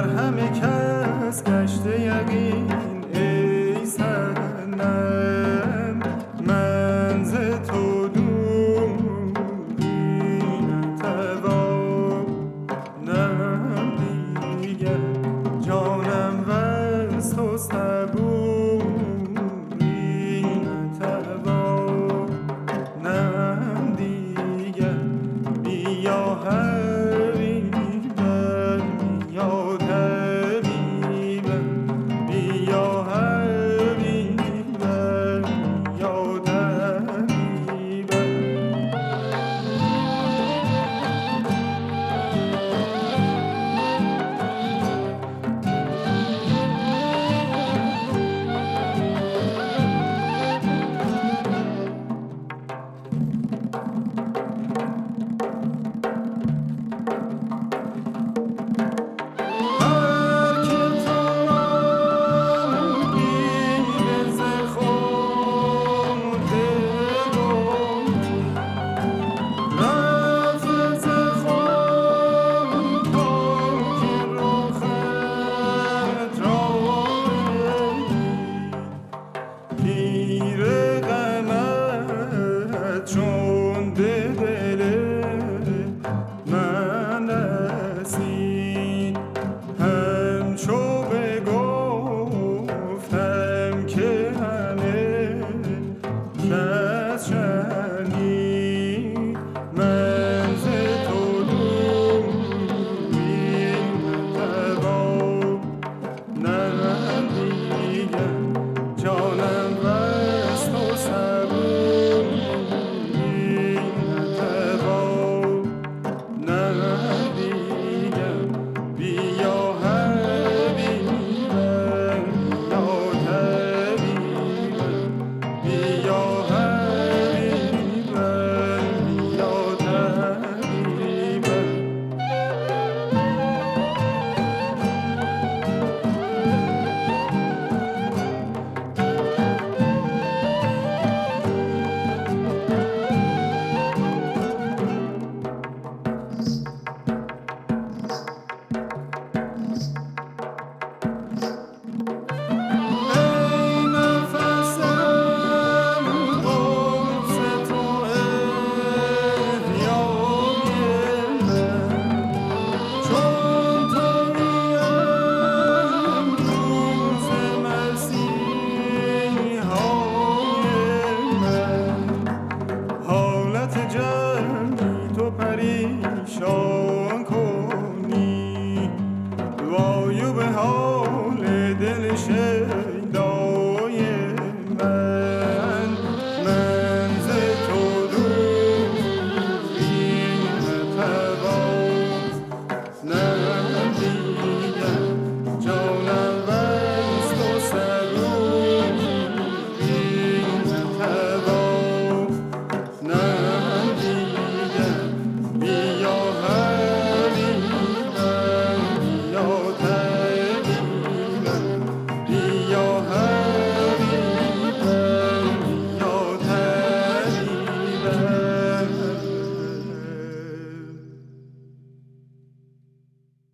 بر همه کس گشته یقین.